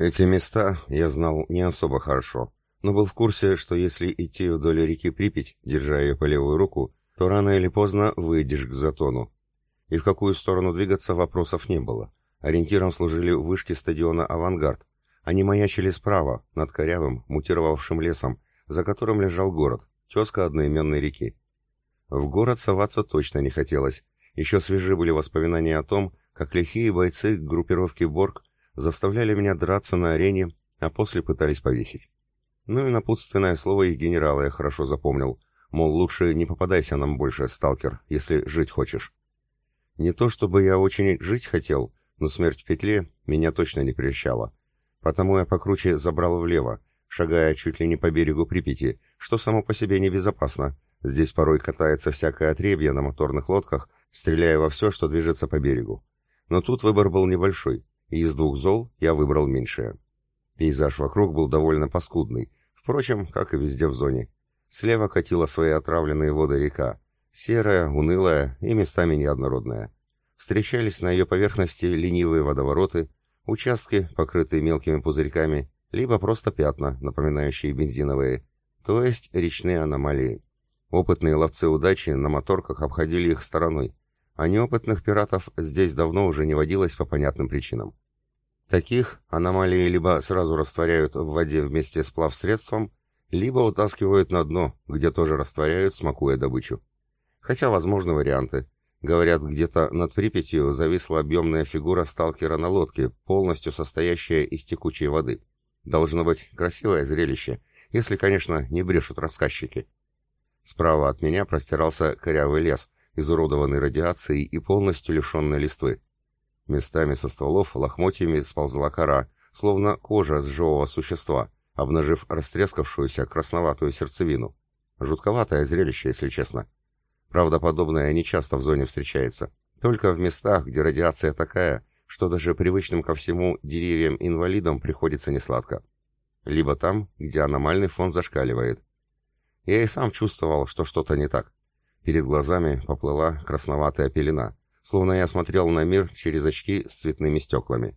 Эти места я знал не особо хорошо, но был в курсе, что если идти вдоль реки Припять, держа ее по левую руку, то рано или поздно выйдешь к затону. И в какую сторону двигаться вопросов не было. Ориентиром служили вышки стадиона «Авангард». Они маячили справа, над корявым, мутировавшим лесом, за которым лежал город, тезка одноименной реки. В город соваться точно не хотелось. Еще свежи были воспоминания о том, как лихие бойцы группировки «Борг» заставляли меня драться на арене, а после пытались повесить. Ну и напутственное слово их генерала я хорошо запомнил, мол, лучше не попадайся нам больше, сталкер, если жить хочешь. Не то чтобы я очень жить хотел, но смерть в петле меня точно не прельщала. Потому я покруче забрал влево, шагая чуть ли не по берегу Припяти, что само по себе небезопасно. Здесь порой катается всякое отребье на моторных лодках, стреляя во все, что движется по берегу. Но тут выбор был небольшой, из двух зол я выбрал меньшее. Пейзаж вокруг был довольно паскудный, впрочем, как и везде в зоне. Слева катила свои отравленные воды река, серая, унылая и местами неоднородная. Встречались на ее поверхности ленивые водовороты, участки, покрытые мелкими пузырьками, либо просто пятна, напоминающие бензиновые, то есть речные аномалии. Опытные ловцы удачи на моторках обходили их стороной, а неопытных пиратов здесь давно уже не водилось по понятным причинам. Таких аномалии либо сразу растворяют в воде вместе с плавсредством, либо утаскивают на дно, где тоже растворяют, смакуя добычу. Хотя возможны варианты. Говорят, где-то над Припятью зависла объемная фигура сталкера на лодке, полностью состоящая из текучей воды. Должно быть красивое зрелище, если, конечно, не брешут рассказчики. Справа от меня простирался корявый лес, изуродованный радиацией и полностью лишенный листвы. Местами со стволов лохмотьями сползла кора, словно кожа с живого существа, обнажив растрескавшуюся красноватую сердцевину. Жутковатое зрелище, если честно. Правда, подобное не часто в зоне встречается. Только в местах, где радиация такая, что даже привычным ко всему деревьям-инвалидам приходится несладко. Либо там, где аномальный фон зашкаливает. Я и сам чувствовал, что что-то не так. Перед глазами поплыла красноватая пелена, словно я смотрел на мир через очки с цветными стеклами.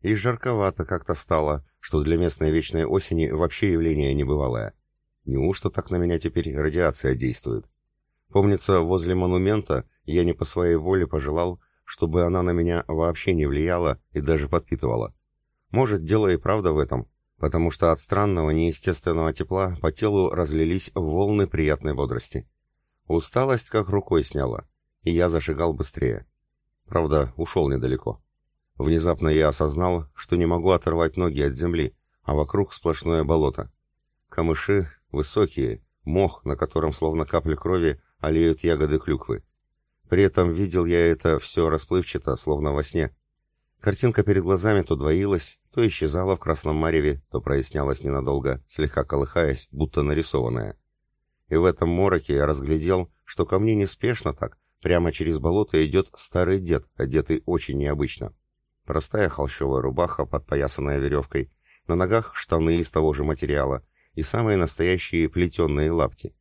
И жарковато как-то стало, что для местной вечной осени вообще явление небывалое. Неужто так на меня теперь радиация действует? Помнится, возле монумента я не по своей воле пожелал, чтобы она на меня вообще не влияла и даже подпитывала. Может, дело и правда в этом, потому что от странного неестественного тепла по телу разлились волны приятной бодрости. Усталость как рукой сняла, и я зашагал быстрее. Правда, ушел недалеко. Внезапно я осознал, что не могу оторвать ноги от земли, а вокруг сплошное болото. Камыши высокие, мох, на котором словно капли крови аллеют ягоды клюквы. При этом видел я это все расплывчато, словно во сне. Картинка перед глазами то двоилась, то исчезала в красном мареве, то прояснялась ненадолго, слегка колыхаясь, будто нарисованная. И в этом мороке я разглядел, что ко мне неспешно так, прямо через болото идет старый дед, одетый очень необычно. Простая холщовая рубаха, подпоясанная веревкой, на ногах штаны из того же материала и самые настоящие плетеные лапти.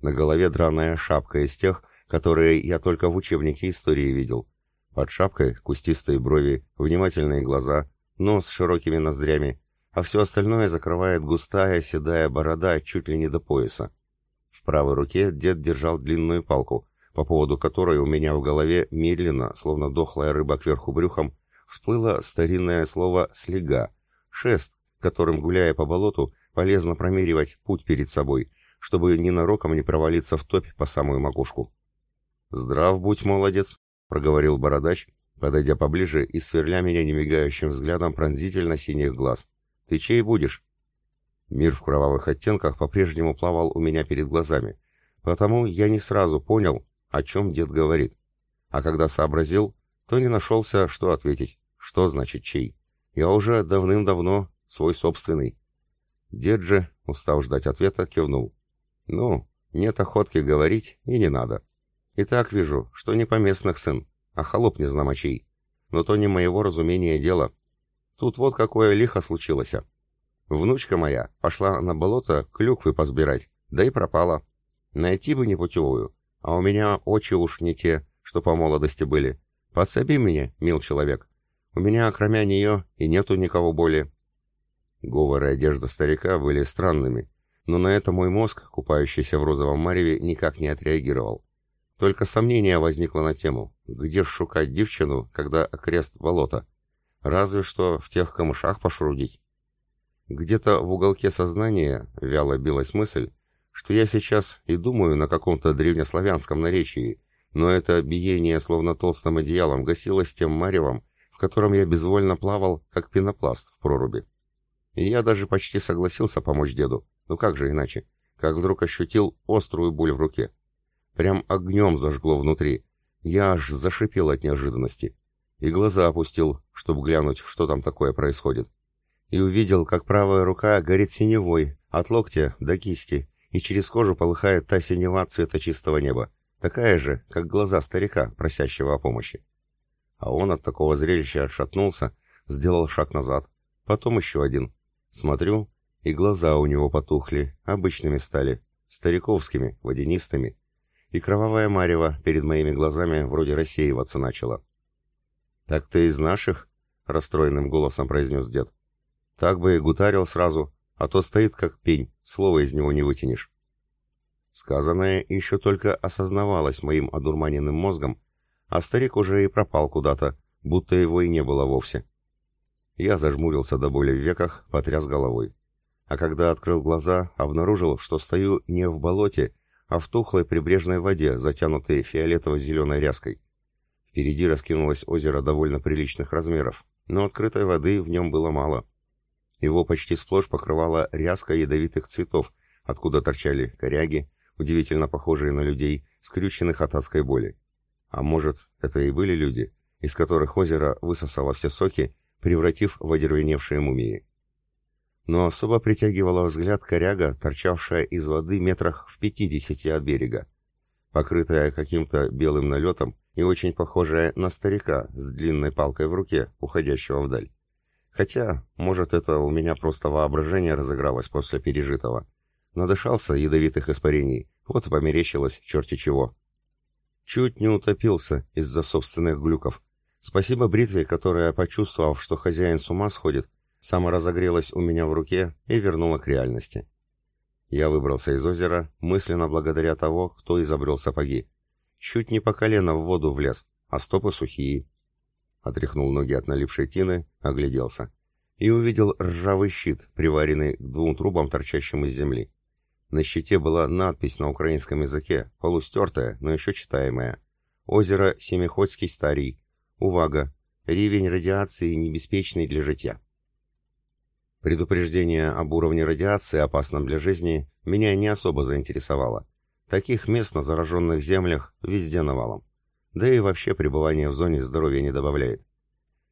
На голове драная шапка из тех, которые я только в учебнике истории видел. Под шапкой кустистые брови, внимательные глаза, нос с широкими ноздрями, а все остальное закрывает густая седая борода чуть ли не до пояса. В правой руке дед держал длинную палку, по поводу которой у меня в голове медленно, словно дохлая рыба кверху брюхом, всплыло старинное слово «слега», шест, которым, гуляя по болоту, полезно промеривать путь перед собой, чтобы ненароком не провалиться в топь по самую макушку. «Здрав будь, молодец», — проговорил бородач, подойдя поближе и сверля меня немигающим взглядом пронзительно синих глаз. «Ты чей будешь?» Мир в кровавых оттенках по-прежнему плавал у меня перед глазами, потому я не сразу понял, о чем дед говорит. А когда сообразил, то не нашелся, что ответить. Что значит чей? Я уже давным-давно свой собственный. Дед же, устав ждать ответа, кивнул. «Ну, нет охотки говорить и не надо. И так вижу, что не поместных сын, а холоп незнамочей. Но то не моего разумения дело. Тут вот какое лихо случилось. Внучка моя пошла на болото клюквы позбирать, да и пропала. Найти бы непутевую, а у меня очи уж не те, что по молодости были. Подсоби меня, мил человек. У меня, кроме нее, и нету никого более». Говоры и одежда старика были странными, но на это мой мозг, купающийся в розовом мареве, никак не отреагировал. Только сомнение возникло на тему, где ж шукать девчину, когда окрест болота? Разве что в тех камышах пошрудить. Где-то в уголке сознания вяло билась мысль, что я сейчас и думаю на каком-то древнеславянском наречии, но это биение словно толстым одеялом гасилось тем маревом, в котором я безвольно плавал, как пенопласт в проруби. И я даже почти согласился помочь деду, ну как же иначе, как вдруг ощутил острую боль в руке. Прям огнем зажгло внутри, я аж зашипел от неожиданности. И глаза опустил, чтобы глянуть, что там такое происходит и увидел, как правая рука горит синевой, от локтя до кисти, и через кожу полыхает та синева цвета чистого неба, такая же, как глаза старика, просящего о помощи. А он от такого зрелища отшатнулся, сделал шаг назад, потом еще один. Смотрю, и глаза у него потухли, обычными стали, стариковскими, водянистыми, и кровавая марево перед моими глазами вроде рассеиваться начала. «Так ты из наших?» — расстроенным голосом произнес дед. Так бы и гутарил сразу, а то стоит как пень, слова из него не вытянешь. Сказанное еще только осознавалось моим одурманенным мозгом, а старик уже и пропал куда-то, будто его и не было вовсе. Я зажмурился до боли в веках, потряс головой. А когда открыл глаза, обнаружил, что стою не в болоте, а в тухлой прибрежной воде, затянутой фиолетово-зеленой ряской. Впереди раскинулось озеро довольно приличных размеров, но открытой воды в нем было мало. Его почти сплошь покрывала ряска ядовитых цветов, откуда торчали коряги, удивительно похожие на людей, скрюченных от адской боли. А может, это и были люди, из которых озеро высосало все соки, превратив в одервеневшие мумии. Но особо притягивала взгляд коряга, торчавшая из воды метрах в пятидесяти от берега, покрытая каким-то белым налетом и очень похожая на старика с длинной палкой в руке, уходящего вдаль. Хотя, может, это у меня просто воображение разыгралось после пережитого. Надышался ядовитых испарений, вот и померещилось черти чего. Чуть не утопился из-за собственных глюков. Спасибо бритве, которая, почувствовав, что хозяин с ума сходит, саморазогрелась у меня в руке и вернула к реальности. Я выбрался из озера, мысленно благодаря того, кто изобрел сапоги. Чуть не по колено в воду влез, а стопы сухие. Отряхнул ноги от налипшей тины, огляделся. И увидел ржавый щит, приваренный к двум трубам, торчащим из земли. На щите была надпись на украинском языке, полустертая, но еще читаемая. «Озеро Семиходский старий. Увага! Рівень радиации небеспечный для житья». Предупреждение об уровне радиации, опасном для жизни, меня не особо заинтересовало. Таких мест на зараженных землях везде навалом. Да и вообще пребывание в зоне здоровья не добавляет.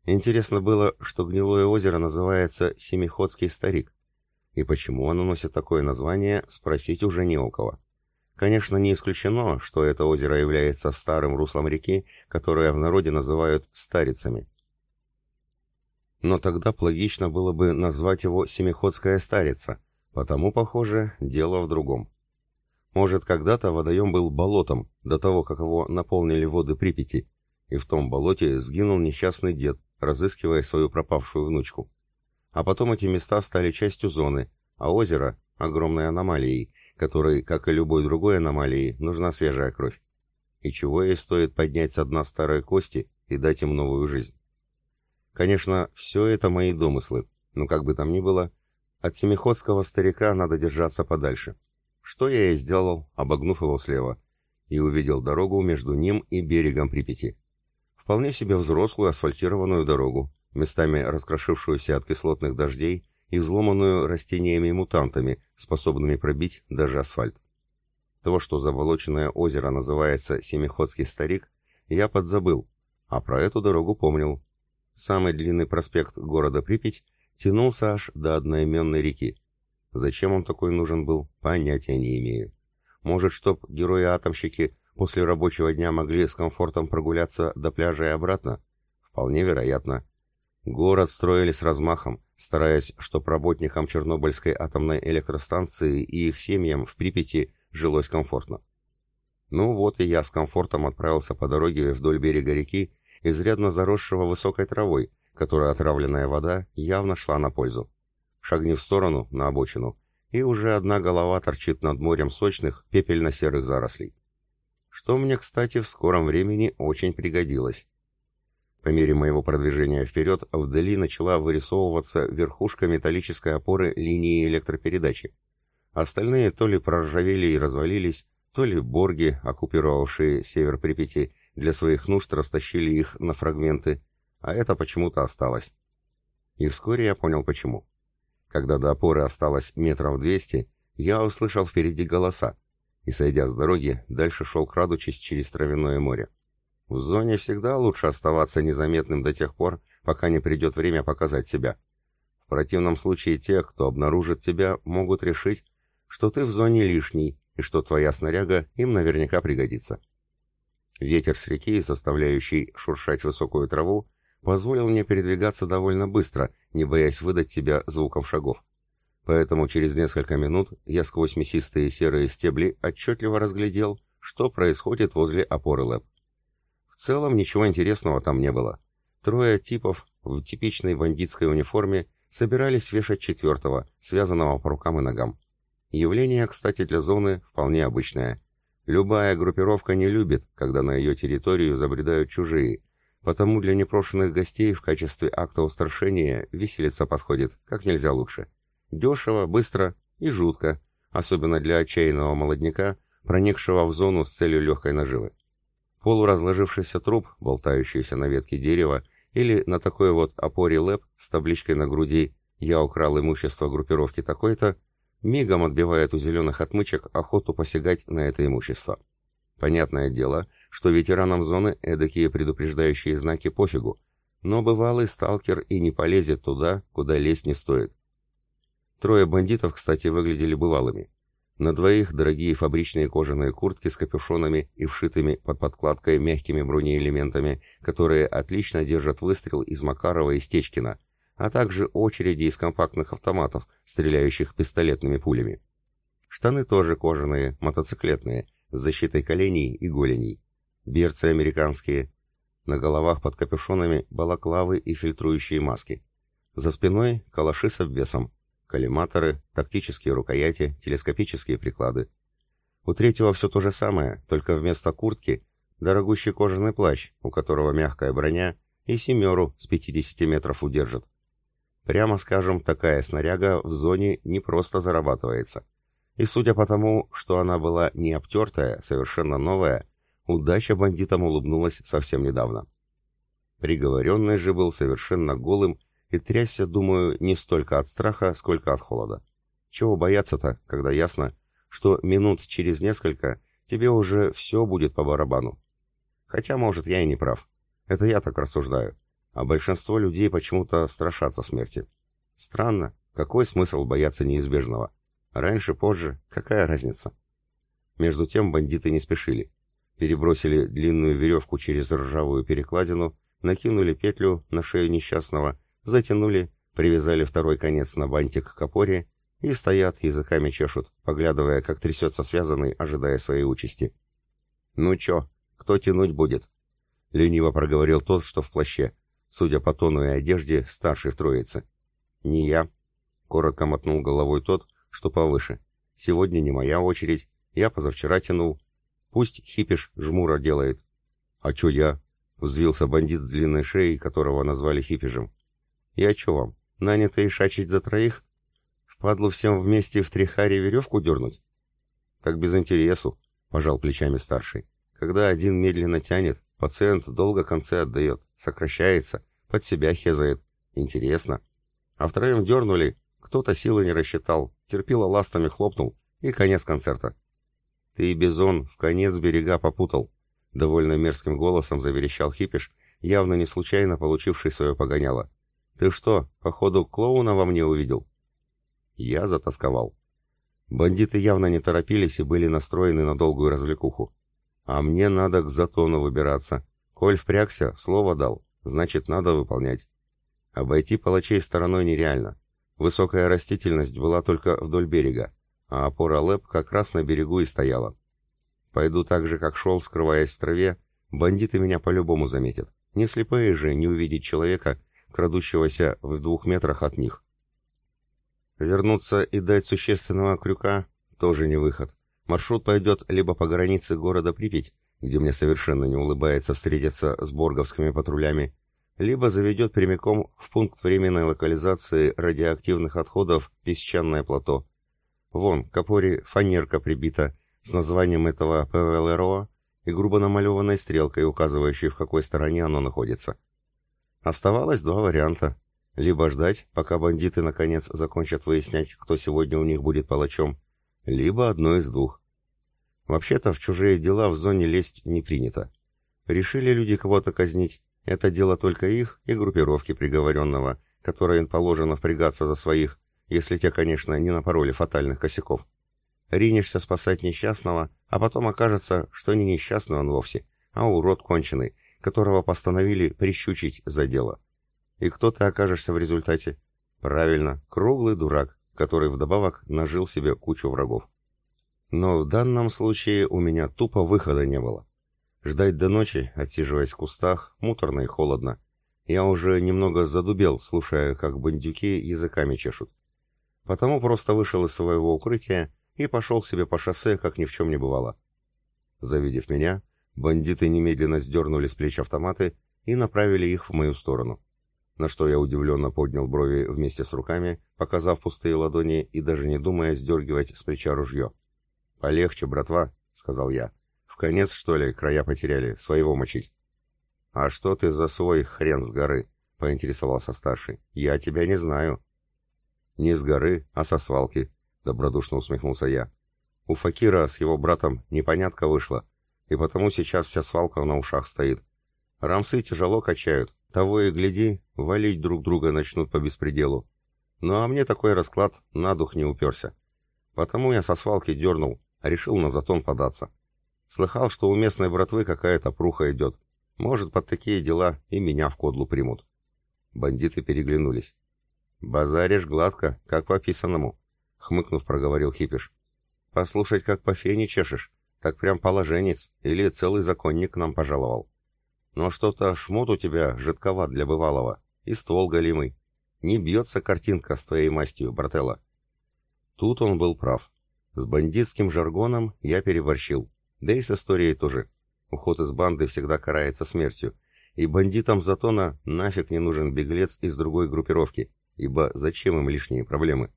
Интересно было, что гнилое озеро называется Семиходский старик. И почему оно носит такое название, спросить уже не у кого. Конечно, не исключено, что это озеро является старым руслом реки, которое в народе называют старицами. Но тогда логично было бы назвать его Семиходская старица, потому, похоже, дело в другом. Может, когда-то водоем был болотом, до того, как его наполнили воды Припяти, и в том болоте сгинул несчастный дед, разыскивая свою пропавшую внучку. А потом эти места стали частью зоны, а озеро — огромной аномалией, которой, как и любой другой аномалии, нужна свежая кровь. И чего ей стоит поднять со дна старой кости и дать им новую жизнь? Конечно, все это мои домыслы, но как бы там ни было, от семиходского старика надо держаться подальше. Что я и сделал, обогнув его слева, и увидел дорогу между ним и берегом Припяти. Вполне себе взрослую асфальтированную дорогу, местами раскрошившуюся от кислотных дождей и взломанную растениями-мутантами, способными пробить даже асфальт. То, что заболоченное озеро называется Семиходский старик, я подзабыл, а про эту дорогу помнил. Самый длинный проспект города Припять тянулся аж до одноименной реки. Зачем он такой нужен был, понятия не имею. Может, чтоб герои-атомщики после рабочего дня могли с комфортом прогуляться до пляжа и обратно? Вполне вероятно. Город строили с размахом, стараясь, чтоб работникам Чернобыльской атомной электростанции и их семьям в Припяти жилось комфортно. Ну вот и я с комфортом отправился по дороге вдоль берега реки, изрядно заросшего высокой травой, которой отравленная вода явно шла на пользу. Шагни в сторону, на обочину, и уже одна голова торчит над морем сочных, пепельно-серых зарослей. Что мне, кстати, в скором времени очень пригодилось. По мере моего продвижения вперед, вдали начала вырисовываться верхушка металлической опоры линии электропередачи. Остальные то ли проржавели и развалились, то ли борги, оккупировавшие север Припяти, для своих нужд растащили их на фрагменты, а это почему-то осталось. И вскоре я понял почему. Когда до опоры осталось метров двести, я услышал впереди голоса, и, сойдя с дороги, дальше шел крадучись через травяное море. В зоне всегда лучше оставаться незаметным до тех пор, пока не придет время показать себя. В противном случае те, кто обнаружит тебя, могут решить, что ты в зоне лишний и что твоя снаряга им наверняка пригодится. Ветер с реки, составляющий шуршать высокую траву, позволил мне передвигаться довольно быстро, не боясь выдать себя звуком шагов. Поэтому через несколько минут я сквозь мясистые серые стебли отчетливо разглядел, что происходит возле опоры ЛЭП. В целом ничего интересного там не было. Трое типов в типичной бандитской униформе собирались вешать четвертого, связанного по рукам и ногам. Явление, кстати, для зоны вполне обычное. Любая группировка не любит, когда на ее территорию забредают чужие, потому для непрошенных гостей в качестве акта устрашения виселица подходит как нельзя лучше. Дешево, быстро и жутко, особенно для отчаянного молодняка, проникшего в зону с целью легкой наживы. Полуразложившийся труп, болтающийся на ветке дерева, или на такой вот опоре лэп с табличкой на груди «Я украл имущество группировки такой-то», мигом отбивает у зеленых отмычек охоту посягать на это имущество. Понятное дело, что ветеранам зоны эдакие предупреждающие знаки пофигу, но бывалый сталкер и не полезет туда, куда лезть не стоит. Трое бандитов, кстати, выглядели бывалыми. На двоих дорогие фабричные кожаные куртки с капюшонами и вшитыми под подкладкой мягкими бронеэлементами, которые отлично держат выстрел из Макарова и Стечкина, а также очереди из компактных автоматов, стреляющих пистолетными пулями. Штаны тоже кожаные, мотоциклетные, защитой коленей и голеней. Берцы американские. На головах под капюшонами балаклавы и фильтрующие маски. За спиной калаши с обвесом. Коллиматоры, тактические рукояти, телескопические приклады. У третьего все то же самое, только вместо куртки дорогущий кожаный плащ, у которого мягкая броня, и семеру с 50 метров удержит. Прямо скажем, такая снаряга в зоне не просто зарабатывается. И судя по тому, что она была не обтертая, совершенно новая, удача бандитам улыбнулась совсем недавно. Приговоренный же был совершенно голым и трясся, думаю, не столько от страха, сколько от холода. Чего бояться-то, когда ясно, что минут через несколько тебе уже все будет по барабану. Хотя, может, я и не прав. Это я так рассуждаю а большинство людей почему-то страшатся смерти. Странно, какой смысл бояться неизбежного? Раньше, позже, какая разница? Между тем бандиты не спешили. Перебросили длинную веревку через ржавую перекладину, накинули петлю на шею несчастного, затянули, привязали второй конец на бантик к опоре и стоят, языками чешут, поглядывая, как трясется связанный, ожидая своей участи. «Ну чё, кто тянуть будет?» — лениво проговорил тот, что в плаще, судя по тону и одежде, старший в троице. «Не я», — коротко мотнул головой тот, что повыше. «Сегодня не моя очередь, я позавчера тянул. Пусть хипиш жмура делает». «А чё я?» — взвился бандит с длинной шеей, которого назвали хипижем. «Я чё вам, нанятый шачить за троих? Впадлу всем вместе в трихаре веревку дернуть?» «Так без интересу», — пожал плечами старший. «Когда один медленно тянет, Пациент долго концы отдает, сокращается, под себя хезает. Интересно. А втроем дернули, кто-то силы не рассчитал, терпило ластами хлопнул, и конец концерта. «Ты, Бизон, в конец берега попутал», — довольно мерзким голосом заверещал Хипиш, явно не случайно получивший свое погоняло. «Ты что, походу, клоуна во мне увидел?» Я затасковал. Бандиты явно не торопились и были настроены на долгую развлекуху. А мне надо к затону выбираться. Коль впрягся, слово дал, значит, надо выполнять. Обойти палачей стороной нереально. Высокая растительность была только вдоль берега, а опора ЛЭП как раз на берегу и стояла. Пойду так же, как шел, скрываясь в траве, бандиты меня по-любому заметят. Не слепые же не увидеть человека, крадущегося в двух метрах от них. Вернуться и дать существенного крюка тоже не выход. Маршрут пойдет либо по границе города Припять, где мне совершенно не улыбается встретиться с борговскими патрулями, либо заведет прямиком в пункт временной локализации радиоактивных отходов «Песчаное плато». Вон, к опоре фанерка прибита с названием этого ПВЛРО и грубо намалеванной стрелкой, указывающей, в какой стороне оно находится. Оставалось два варианта. Либо ждать, пока бандиты наконец закончат выяснять, кто сегодня у них будет палачом, либо одно из двух. Вообще-то в чужие дела в зоне лезть не принято. Решили люди кого-то казнить, это дело только их и группировки приговоренного, которой им положено впрягаться за своих, если те, конечно, не напороли фатальных косяков. Ринешься спасать несчастного, а потом окажется, что не несчастный он вовсе, а урод конченый, которого постановили прищучить за дело. И кто ты окажешься в результате? Правильно, круглый дурак, который вдобавок нажил себе кучу врагов. Но в данном случае у меня тупо выхода не было. Ждать до ночи, отсиживаясь в кустах, муторно и холодно. Я уже немного задубел, слушая, как бандюки языками чешут. Потому просто вышел из своего укрытия и пошел себе по шоссе, как ни в чем не бывало. Завидев меня, бандиты немедленно сдернули с плеч автоматы и направили их в мою сторону. На что я удивленно поднял брови вместе с руками, показав пустые ладони и даже не думая сдергивать с плеча ружье. «Полегче, братва», — сказал я. В конец, что ли, края потеряли, своего мочить. А что ты за свой хрен с горы? Поинтересовался старший. Я тебя не знаю. Не с горы, а со свалки, добродушно усмехнулся я. У Факира с его братом непонятка вышла, и потому сейчас вся свалка на ушах стоит. Рамсы тяжело качают, того и гляди, валить друг друга начнут по беспределу. Ну а мне такой расклад на дух не уперся. Потому я со свалки дернул, решил на затон податься. Слыхал, что у местной братвы какая-то пруха идет. Может, под такие дела и меня в кодлу примут. Бандиты переглянулись. «Базаришь гладко, как по описанному», — хмыкнув, проговорил Хипиш. «Послушать, как по фене чешешь, так прям положенец или целый законник нам пожаловал. Но что-то шмот у тебя жидковат для бывалого, и ствол голимый. Не бьется картинка с твоей мастью, брателла». Тут он был прав. С бандитским жаргоном я переборщил. Да и с историей тоже. Уход из банды всегда карается смертью. И бандитам Затона нафиг не нужен беглец из другой группировки, ибо зачем им лишние проблемы?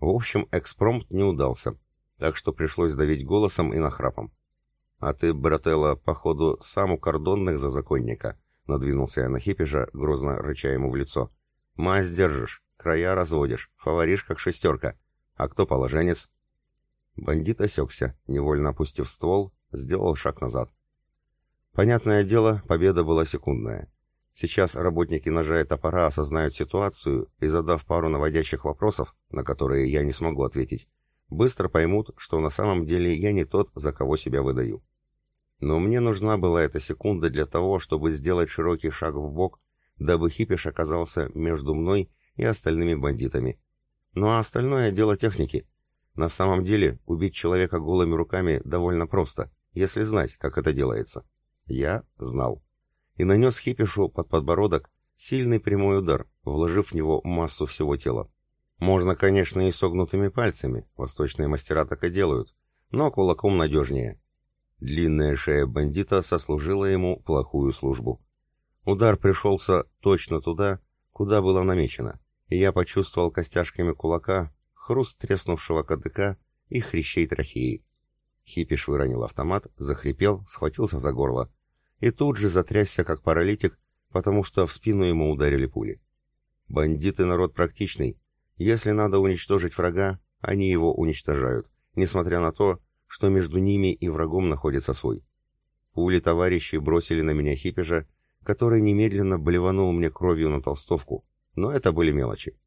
В общем, экспромт не удался, так что пришлось давить голосом и нахрапом. «А ты, брателла, походу, сам у кордонных за законника», — надвинулся я на хипежа, грозно рыча ему в лицо. «Мазь держишь, края разводишь, фаворишь как шестерка. А кто положенец?» Бандит осекся, невольно опустив ствол, сделал шаг назад. Понятное дело, победа была секундная. Сейчас работники ножа и топора осознают ситуацию и, задав пару наводящих вопросов, на которые я не смогу ответить, быстро поймут, что на самом деле я не тот, за кого себя выдаю. Но мне нужна была эта секунда для того, чтобы сделать широкий шаг в бок, дабы хипиш оказался между мной и остальными бандитами. Ну а остальное дело техники. На самом деле, убить человека голыми руками довольно просто, если знать, как это делается. Я знал. И нанес Хипишу под подбородок сильный прямой удар, вложив в него массу всего тела. Можно, конечно, и согнутыми пальцами, восточные мастера так и делают, но кулаком надежнее. Длинная шея бандита сослужила ему плохую службу. Удар пришелся точно туда, куда было намечено, и я почувствовал костяшками кулака хруст треснувшего кадыка и хрящей трахеи. Хипиш выронил автомат, захрипел, схватился за горло. И тут же затрясся, как паралитик, потому что в спину ему ударили пули. Бандиты народ практичный. Если надо уничтожить врага, они его уничтожают, несмотря на то, что между ними и врагом находится свой. Пули товарищей бросили на меня хипежа, который немедленно блеванул мне кровью на толстовку, но это были мелочи.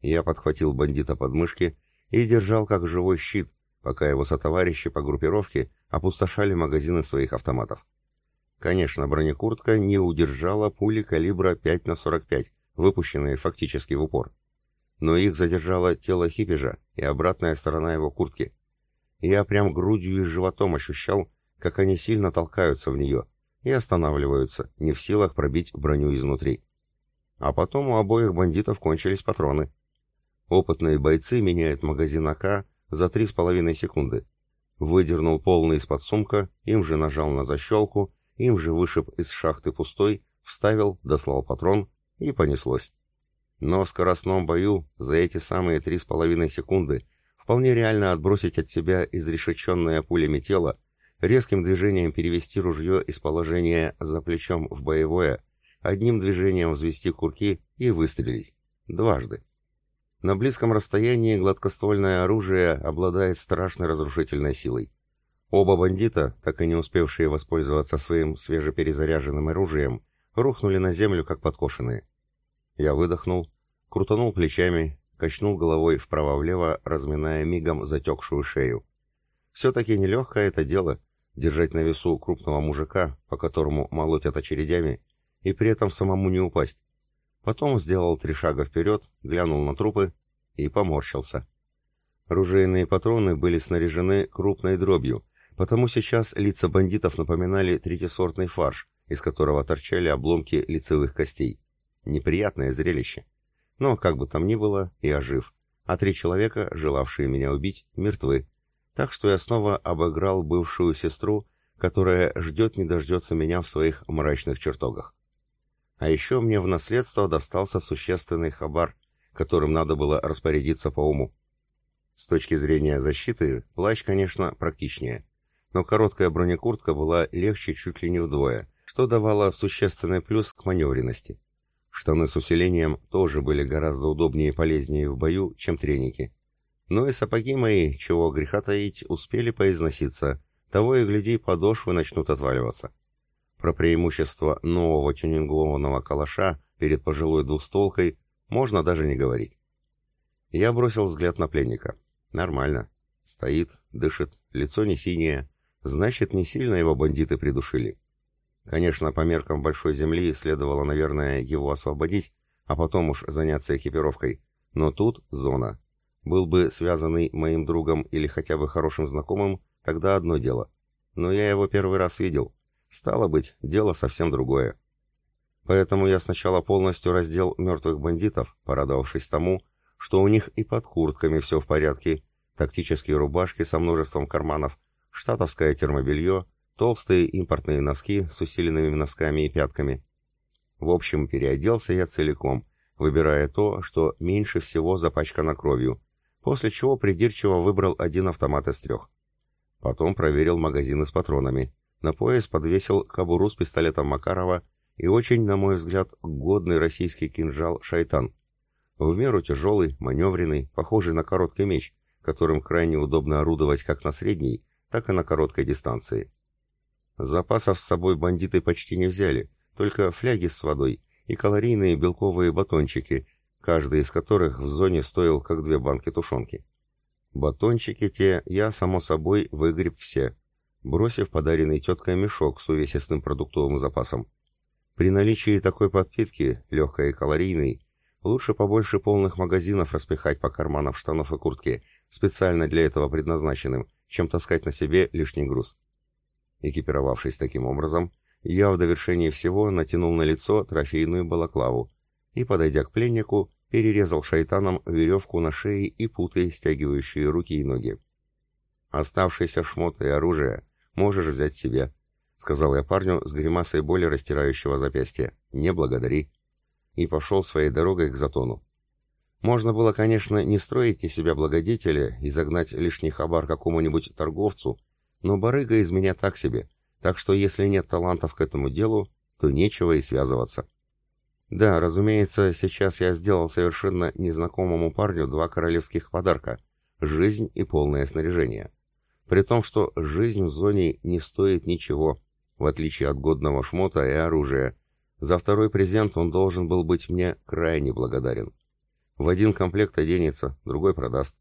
Я подхватил бандита под мышки и держал как живой щит, пока его сотоварищи по группировке опустошали магазины своих автоматов. Конечно, бронекуртка не удержала пули калибра 5 на 45, выпущенные фактически в упор. Но их задержало тело хипежа и обратная сторона его куртки. Я прям грудью и животом ощущал, как они сильно толкаются в нее и останавливаются, не в силах пробить броню изнутри. А потом у обоих бандитов кончились патроны. Опытные бойцы меняют магазин АК за три с половиной секунды. Выдернул полный из-под сумка, им же нажал на защелку, им же вышиб из шахты пустой, вставил, дослал патрон и понеслось. Но в скоростном бою за эти самые три с половиной секунды вполне реально отбросить от себя изрешеченное пулями тело, резким движением перевести ружье из положения за плечом в боевое, одним движением взвести курки и выстрелить. Дважды. На близком расстоянии гладкоствольное оружие обладает страшной разрушительной силой. Оба бандита, так и не успевшие воспользоваться своим свежеперезаряженным оружием, рухнули на землю, как подкошенные. Я выдохнул, крутанул плечами, качнул головой вправо-влево, разминая мигом затекшую шею. Все-таки нелегкое это дело — держать на весу крупного мужика, по которому молотят очередями, и при этом самому не упасть. Потом сделал три шага вперед, глянул на трупы и поморщился. Ружейные патроны были снаряжены крупной дробью, потому сейчас лица бандитов напоминали третьесортный фарш, из которого торчали обломки лицевых костей. Неприятное зрелище. Но, как бы там ни было, я жив, а три человека, желавшие меня убить, мертвы. Так что я снова обыграл бывшую сестру, которая ждет не дождется меня в своих мрачных чертогах. А еще мне в наследство достался существенный хабар, которым надо было распорядиться по уму. С точки зрения защиты, плащ, конечно, практичнее, но короткая бронекуртка была легче чуть ли не вдвое, что давало существенный плюс к маневренности. Штаны с усилением тоже были гораздо удобнее и полезнее в бою, чем треники. Но и сапоги мои, чего греха таить, успели поизноситься, того и гляди, подошвы начнут отваливаться. Про преимущество нового тюнингованного калаша перед пожилой двухстволкой можно даже не говорить. Я бросил взгляд на пленника. Нормально. Стоит, дышит, лицо не синее. Значит, не сильно его бандиты придушили. Конечно, по меркам большой земли следовало, наверное, его освободить, а потом уж заняться экипировкой. Но тут зона. Был бы связанный моим другом или хотя бы хорошим знакомым, тогда одно дело. Но я его первый раз видел. Стало быть, дело совсем другое. Поэтому я сначала полностью раздел мертвых бандитов, порадовавшись тому, что у них и под куртками все в порядке, тактические рубашки со множеством карманов, штатовское термобелье, толстые импортные носки с усиленными носками и пятками. В общем, переоделся я целиком, выбирая то, что меньше всего запачкано кровью, после чего придирчиво выбрал один автомат из трех. Потом проверил магазины с патронами. На пояс подвесил кобуру с пистолетом Макарова и очень, на мой взгляд, годный российский кинжал «Шайтан». В меру тяжелый, маневренный, похожий на короткий меч, которым крайне удобно орудовать как на средней, так и на короткой дистанции. Запасов с собой бандиты почти не взяли, только фляги с водой и калорийные белковые батончики, каждый из которых в зоне стоил как две банки тушенки. Батончики те я, само собой, выгреб все – бросив подаренный теткой мешок с увесистым продуктовым запасом. При наличии такой подпитки, легкой и калорийной, лучше побольше полных магазинов распихать по карманам штанов и куртки, специально для этого предназначенным, чем таскать на себе лишний груз. Экипировавшись таким образом, я в довершении всего натянул на лицо трофейную балаклаву и, подойдя к пленнику, перерезал шайтаном веревку на шее и путы, стягивающие руки и ноги. Оставшиеся шмоты и оружие Можешь взять себе», — сказал я парню с гримасой боли растирающего запястья. «Не благодари». И пошел своей дорогой к затону. Можно было, конечно, не строить из себя благодетеля и загнать лишний хабар какому-нибудь торговцу, но барыга из меня так себе, так что если нет талантов к этому делу, то нечего и связываться. Да, разумеется, сейчас я сделал совершенно незнакомому парню два королевских подарка — жизнь и полное снаряжение. При том, что жизнь в зоне не стоит ничего, в отличие от годного шмота и оружия. За второй презент он должен был быть мне крайне благодарен. В один комплект оденется, другой продаст.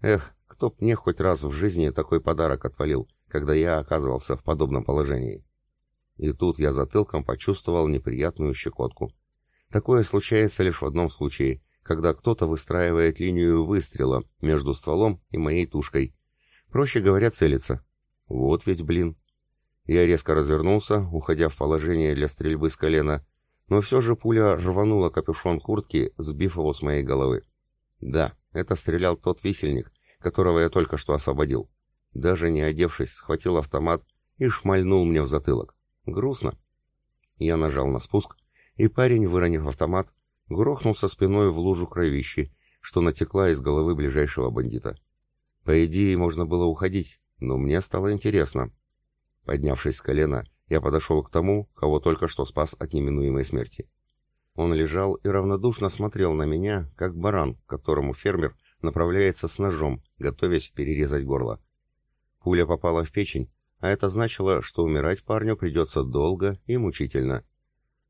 Эх, кто б мне хоть раз в жизни такой подарок отвалил, когда я оказывался в подобном положении. И тут я затылком почувствовал неприятную щекотку. Такое случается лишь в одном случае, когда кто-то выстраивает линию выстрела между стволом и моей тушкой, Проще говоря, целиться. Вот ведь, блин. Я резко развернулся, уходя в положение для стрельбы с колена, но все же пуля рванула капюшон куртки, сбив его с моей головы. Да, это стрелял тот висельник, которого я только что освободил. Даже не одевшись, схватил автомат и шмальнул мне в затылок. Грустно. Я нажал на спуск, и парень, выронив автомат, грохнулся спиной в лужу кровищи, что натекла из головы ближайшего бандита. По идее, можно было уходить, но мне стало интересно. Поднявшись с колена, я подошел к тому, кого только что спас от неминуемой смерти. Он лежал и равнодушно смотрел на меня, как баран, к которому фермер направляется с ножом, готовясь перерезать горло. Пуля попала в печень, а это значило, что умирать парню придется долго и мучительно.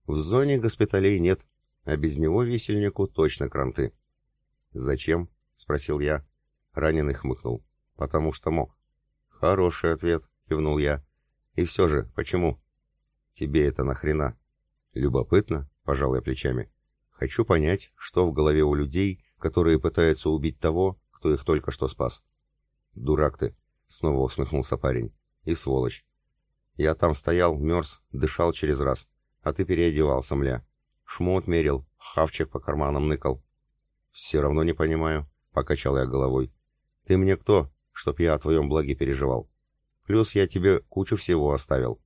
В зоне госпиталей нет, а без него висельнику точно кранты. «Зачем?» — спросил я. Раненый хмыкнул. «Потому что мог». «Хороший ответ», — кивнул я. «И все же, почему?» «Тебе это нахрена?» «Любопытно», — пожал я плечами. «Хочу понять, что в голове у людей, которые пытаются убить того, кто их только что спас». «Дурак ты», — снова усмехнулся парень. «И сволочь. Я там стоял, мерз, дышал через раз, а ты переодевался, мля. Шмот мерил, хавчик по карманам ныкал». «Все равно не понимаю», — покачал я головой. «Ты мне кто, чтоб я о твоем благе переживал? Плюс я тебе кучу всего оставил».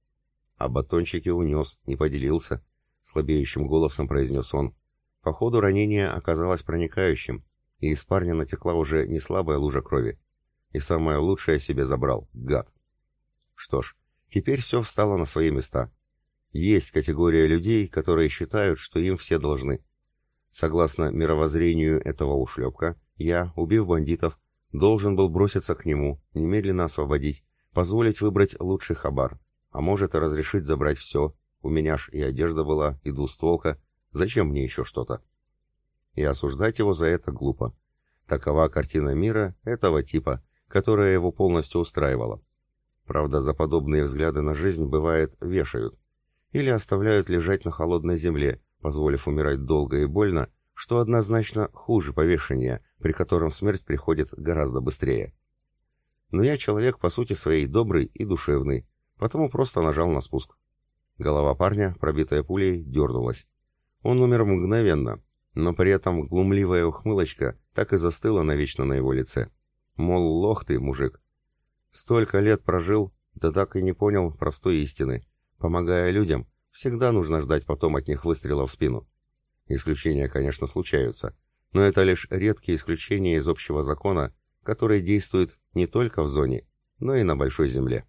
А батончики унес, не поделился, — слабеющим голосом произнес он. Походу, ранение оказалось проникающим, и из парня натекла уже не слабая лужа крови. И самое лучшее себе забрал, гад. Что ж, теперь все встало на свои места. Есть категория людей, которые считают, что им все должны. Согласно мировоззрению этого ушлепка, я, убив бандитов, должен был броситься к нему, немедленно освободить, позволить выбрать лучший хабар, а может и разрешить забрать все, у меня ж и одежда была, и двустволка, зачем мне еще что-то? И осуждать его за это глупо. Такова картина мира этого типа, которая его полностью устраивала. Правда, за подобные взгляды на жизнь, бывает, вешают. Или оставляют лежать на холодной земле, позволив умирать долго и больно, что однозначно хуже повешения, при котором смерть приходит гораздо быстрее. Но я человек по сути своей добрый и душевный, потому просто нажал на спуск. Голова парня, пробитая пулей, дернулась. Он умер мгновенно, но при этом глумливая ухмылочка так и застыла навечно на его лице. Мол, лох ты, мужик. Столько лет прожил, да так и не понял простой истины. Помогая людям, всегда нужно ждать потом от них выстрела в спину. Исключения, конечно, случаются, но это лишь редкие исключения из общего закона, который действует не только в зоне, но и на большой земле.